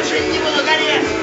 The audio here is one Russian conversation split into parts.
больше не было горе.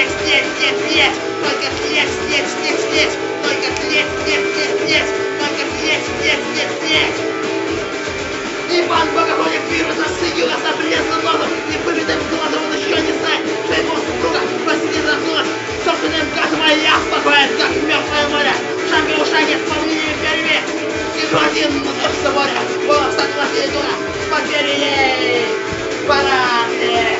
слезь, слезь, слезь, слезь, только слезь, слезь, слезь, слезь, только слезь, слезь, слезь, слезь, только слезь, слезь, слезь, слезь. Иван Богомолец вируса с юга собрезно носом, не выведав глазом, он еще не знает, что его супруга Василий заснула собственным газом, а я спокоен, как мертвое море. Шаг и уша нет, полнее перве, сижу один на дождь моря, волос от глазей дура, поверь ей, пора мне.